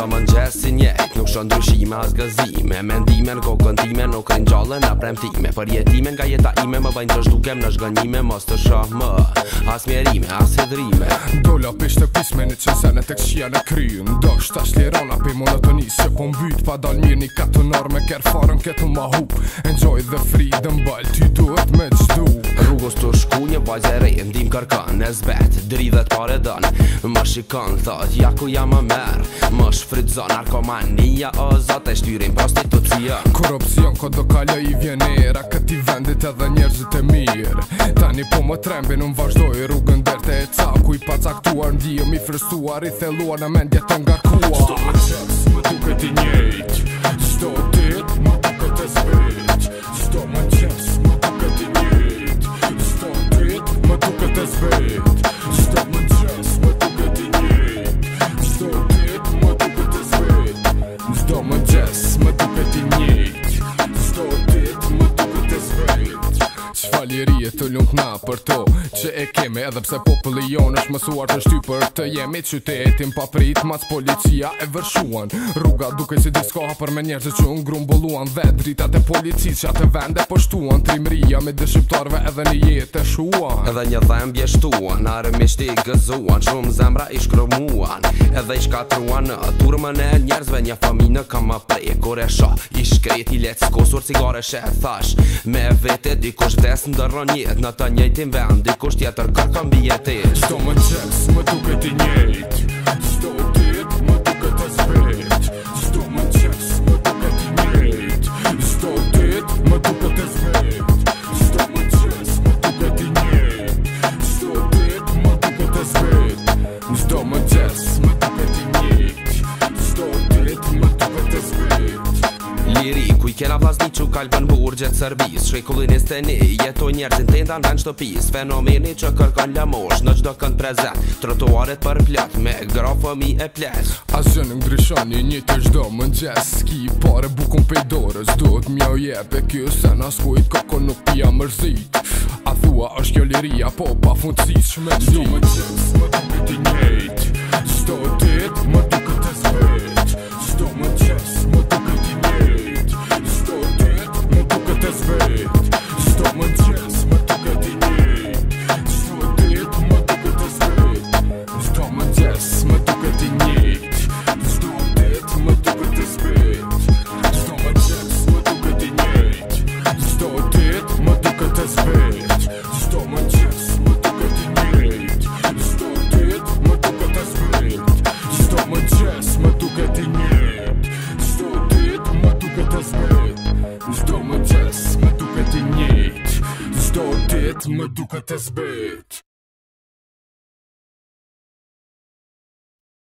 Ta më si njek, nuk shonë dryshime as gëzime Me ndime në kokën time, nuk rinë gjallë në premtime Për jetime nga jeta ime, më bëjnë të shdukem në shgënjime Mos të shohë më, as mjerime, as hedrime Dolla për shtë pisme në që senet e kësia në kryu do shtë ashtë për monotonisë po mbyt pa dal mirë një katë me Kërë farën këtu ma hup Enjoy the freedom, bëll ty duhet me qdu Rrugës të shku një bajzere, ndim kërkan Nes bet, dridhet pare Më shikon, thot, ja ku merë Më shfrydzo narkomania O zote shtyrin prostitucia Korupcion ko do i vjenera Këti vendit edhe njerëzit e mirë Tani po më trembin unë vazhdoj rrugën derte e ca Kuj pa caktuar ndihëm i frëstuar I theluar në mendje të ngarkuar Sto më qëtë, më ti njejt Që faljeri e të lungë për to Që e keme edhe pse populli jonë është mësuar të shty për të jemi Qytetin pa prit mas policia e vërshuan Rruga duke si diskoha për me njerëzë që unë grumbulluan Dhe dritat e polici që atë vende pështuan Trimria me dëshqiptarve edhe një jetë e shuan Edhe një dhembje shtuan, armisht i gëzuan Shumë zemra i shkromuan, edhe i shkatruan Në turmën e njerëzve një faminë kam apre Kore sho i let skosur Me Dhe së ndaro njët Në të njëti mbëhëm Dhe kusht jetër kërkëm bë jetës Shto më qës, më duke të njët Shto më qës, më duke të njët kena vlasni që kalpën burgjet sërbis Shrekullin e steni, jeto njerëzin të ndan të shtëpis Fenomeni që kërkon lëmosh, në gjdo kënd prezent, Trotuaret për plët, me grafëmi e plet A zënë në ndryshoni, një të gjdo më në Ski pare bukun pej dorës, do të mjau e kjo Se në skojt kako nuk pia mërzit A thua është kjo liria, po pa fundësis shmenzit Do më gjes, më të më të njejt, zdo të Matemática TSBET.